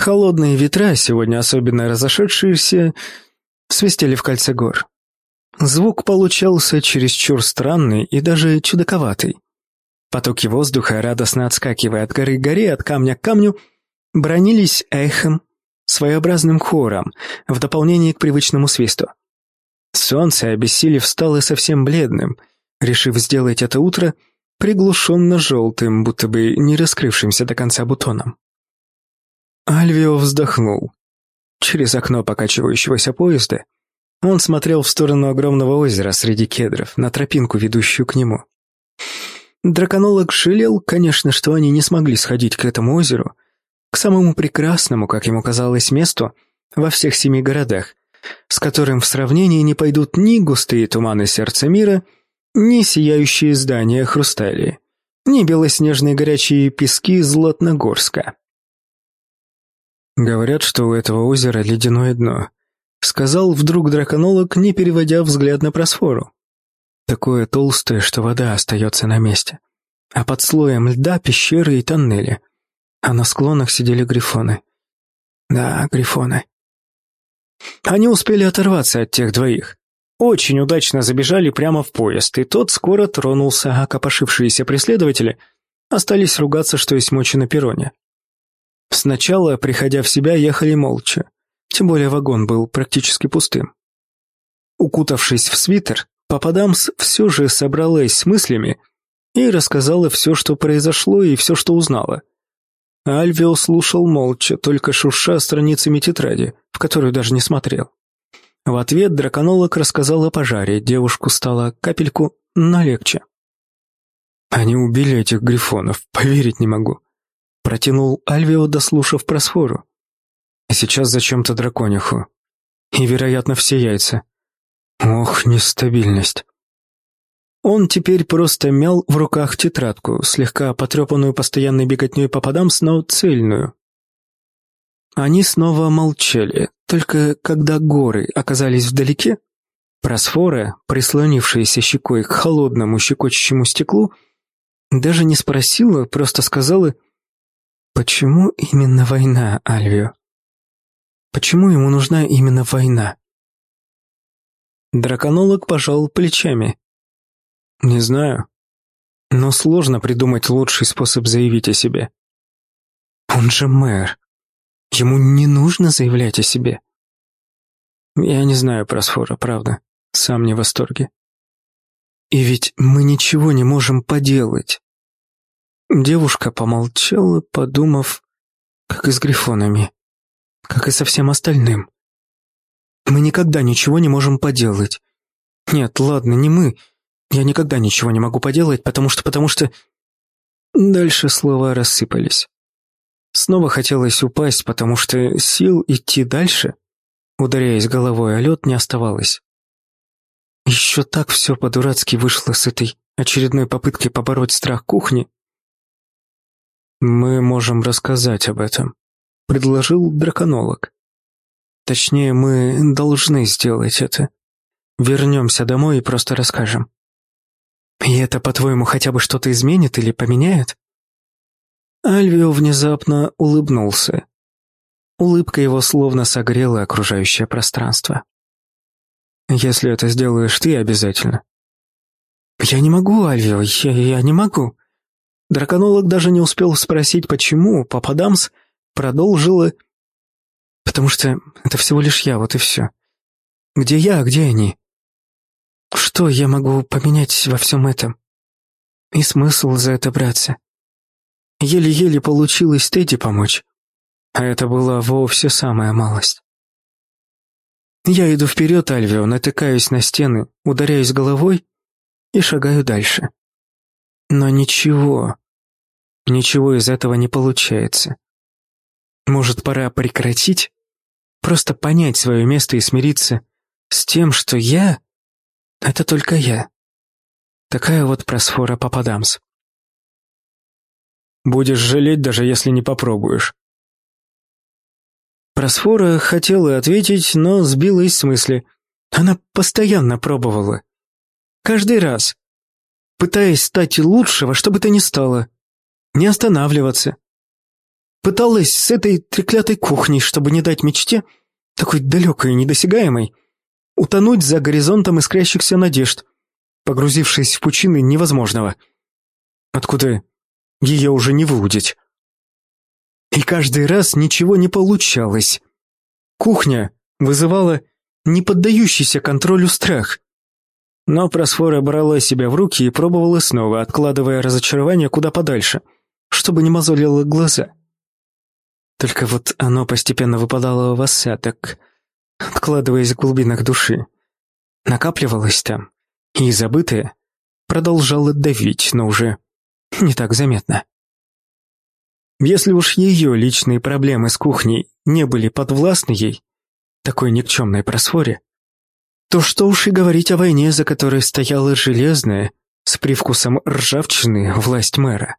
Холодные ветра, сегодня особенно разошедшиеся, свистели в кольце гор. Звук получался чересчур странный и даже чудаковатый. Потоки воздуха, радостно отскакивая от горы к горе, от камня к камню, бронились эхом, своеобразным хором, в дополнение к привычному свисту. Солнце, обессилев, стало совсем бледным, решив сделать это утро приглушенно желтым, будто бы не раскрывшимся до конца бутоном. Альвио вздохнул. Через окно покачивающегося поезда он смотрел в сторону огромного озера среди кедров, на тропинку, ведущую к нему. Драконолог жалел, конечно, что они не смогли сходить к этому озеру, к самому прекрасному, как ему казалось, месту во всех семи городах, с которым в сравнении не пойдут ни густые туманы сердца мира, ни сияющие здания Хрусталии, ни белоснежные горячие пески Златногорска. Говорят, что у этого озера ледяное дно, сказал вдруг драконолог, не переводя взгляд на просфору. Такое толстое, что вода остается на месте. А под слоем льда пещеры и тоннели. А на склонах сидели грифоны. Да, грифоны. Они успели оторваться от тех двоих. Очень удачно забежали прямо в поезд, и тот скоро тронулся, а копошившиеся преследователи остались ругаться, что есть мочи на перроне. Сначала, приходя в себя, ехали молча. Тем более вагон был практически пустым. Укутавшись в свитер, Пападамс все же собралась с мыслями и рассказала все, что произошло, и все, что узнала. Альвио слушал молча, только шурша страницами тетради, в которую даже не смотрел. В ответ драконолог рассказал о пожаре, девушку стало капельку, но легче. «Они убили этих грифонов, поверить не могу», — протянул Альвио, дослушав просфору. «А сейчас зачем-то дракониху. И, вероятно, все яйца. Ох, нестабильность». Он теперь просто мял в руках тетрадку, слегка потрепанную постоянной беготней по подамс, но цельную. Они снова молчали, только когда горы оказались вдалеке, просфора, прислонившаяся щекой к холодному щекочущему стеклу, даже не спросила, просто сказала, «Почему именно война, Альвио? Почему ему нужна именно война?» Драконолог пожал плечами. Не знаю. Но сложно придумать лучший способ заявить о себе. Он же мэр. Ему не нужно заявлять о себе. Я не знаю про Сфора, правда. Сам не в восторге. И ведь мы ничего не можем поделать. Девушка помолчала, подумав, как и с грифонами, как и со всем остальным. Мы никогда ничего не можем поделать. Нет, ладно, не мы, я никогда ничего не могу поделать, потому что... потому что...» Дальше слова рассыпались. Снова хотелось упасть, потому что сил идти дальше, ударяясь головой о лед, не оставалось. Еще так все по-дурацки вышло с этой очередной попыткой побороть страх кухни. «Мы можем рассказать об этом», — предложил драконолог. «Точнее, мы должны сделать это. Вернемся домой и просто расскажем». И это, по-твоему, хотя бы что-то изменит или поменяет? Альвио внезапно улыбнулся. Улыбка его словно согрела окружающее пространство. Если это сделаешь ты, обязательно. Я не могу, Альвио, я, я не могу. Драконолог даже не успел спросить, почему, Папа Дамс продолжила... Потому что это всего лишь я, вот и все. Где я, а где они? Что я могу поменять во всем этом? И смысл за это браться? Еле-еле получилось Тедди помочь. А это была вовсе самая малость. Я иду вперед, Альвио, натыкаюсь на стены, ударяюсь головой и шагаю дальше. Но ничего, ничего из этого не получается. Может, пора прекратить? Просто понять свое место и смириться с тем, что я это только я. Такая вот просфора попадамс. Будешь жалеть, даже если не попробуешь. Просфора хотела ответить, но сбилась с мысли. Она постоянно пробовала. Каждый раз. Пытаясь стать лучше во что бы то ни стало. Не останавливаться. Пыталась с этой треклятой кухней, чтобы не дать мечте, такой далекой и недосягаемой, утонуть за горизонтом искрящихся надежд, погрузившись в пучины невозможного. Откуда ее уже не выудить? И каждый раз ничего не получалось. Кухня вызывала неподдающийся контролю страх. Но Просфора брала себя в руки и пробовала снова, откладывая разочарование куда подальше, чтобы не мозолило глаза. Только вот оно постепенно выпадало в осадок, откладываясь в глубинах души. Накапливалось там, и забытое продолжало давить, но уже не так заметно. Если уж ее личные проблемы с кухней не были подвластны ей, такой никчемной просфоре, то что уж и говорить о войне, за которой стояла железная, с привкусом ржавчины, власть мэра.